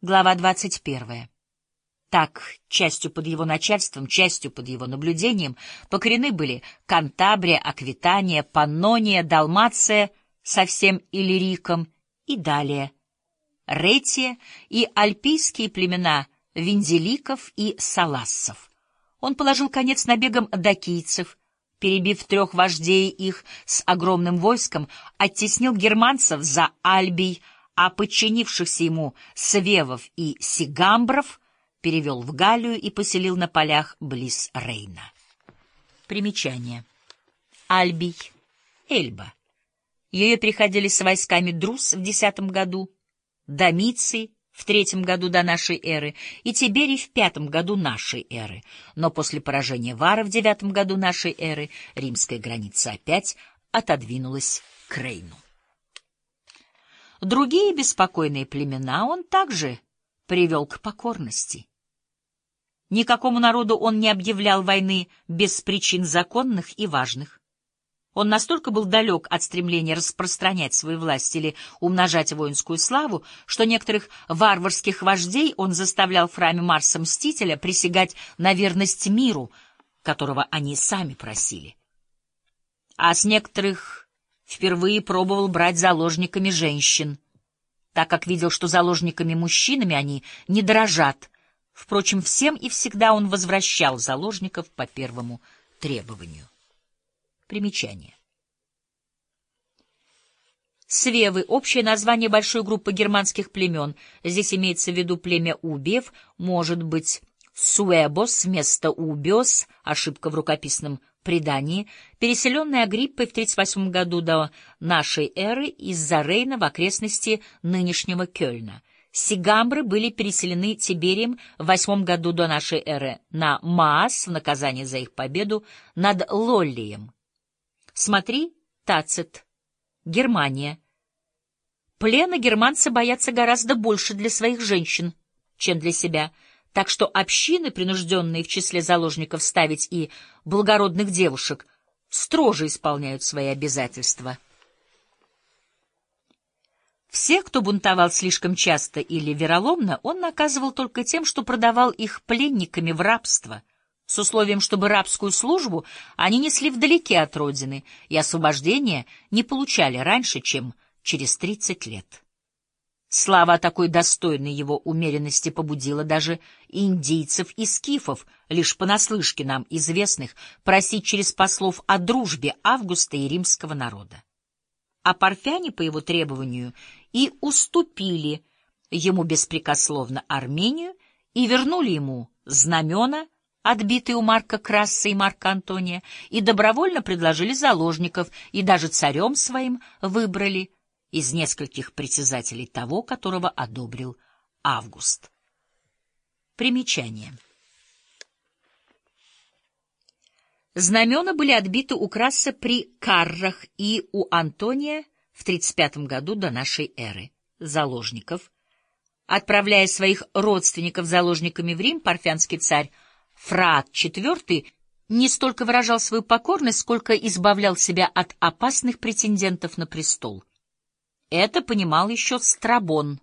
Глава 21. Так, частью под его начальством, частью под его наблюдением покорены были Кантабрия, Аквитания, Паннония, Далмация со всем Иллириком и далее Ретия и альпийские племена Венделиков и Салассов. Он положил конец набегам дакийцев, перебив трех вождей их с огромным войском, оттеснил германцев за Альбий, а подчинившихся ему свевов и сигамбров перевел в Галлию и поселил на полях близ Рейна. Примечание. Альбий, Эльба. Ее приходили с войсками Друз в X году, Домиций в третьем году до нашей эры и Тиберий в пятом году нашей эры. Но после поражения Вара в девятом году нашей эры римская граница опять отодвинулась к Рейну. Другие беспокойные племена он также привел к покорности. Никакому народу он не объявлял войны без причин законных и важных. Он настолько был далек от стремления распространять свою власть или умножать воинскую славу, что некоторых варварских вождей он заставлял в храме Марса Мстителя присягать на верность миру, которого они сами просили. А с некоторых впервые пробовал брать заложниками женщин, так как видел, что заложниками-мужчинами они не дорожат. Впрочем, всем и всегда он возвращал заложников по первому требованию. Примечание. Свевы — общее название большой группы германских племен. Здесь имеется в виду племя Убиев, может быть, Суэбос вместо Убиос, ошибка в рукописном предании, переселенный Агриппой в 38 году до нашей эры из-за Рейна в окрестности нынешнего Кёльна. Сигамбры были переселены Тиберием в 8 году до нашей эры на Маас в наказание за их победу над Лоллием. Смотри, Тацит. Германия. Плена германцы боятся гораздо больше для своих женщин, чем для себя — так что общины, принужденные в числе заложников ставить и благородных девушек, строже исполняют свои обязательства. Всех, кто бунтовал слишком часто или вероломно, он наказывал только тем, что продавал их пленниками в рабство, с условием, чтобы рабскую службу они несли вдалеке от родины и освобождение не получали раньше, чем через тридцать лет. Слава о такой достойной его умеренности побудила даже индийцев и скифов, лишь понаслышке нам известных, просить через послов о дружбе Августа и римского народа. А парфяне, по его требованию, и уступили ему беспрекословно Армению и вернули ему знамена, отбитые у Марка Краса и Марка Антония, и добровольно предложили заложников, и даже царем своим выбрали — из нескольких притязателей того, которого одобрил Август. Примечание. Знамена были отбиты у Краса при Каррах и у Антония в 35 году до нашей эры. Заложников. Отправляя своих родственников заложниками в Рим, парфянский царь Фраат IV не столько выражал свою покорность, сколько избавлял себя от опасных претендентов на престол. Это понимал еще Страбон.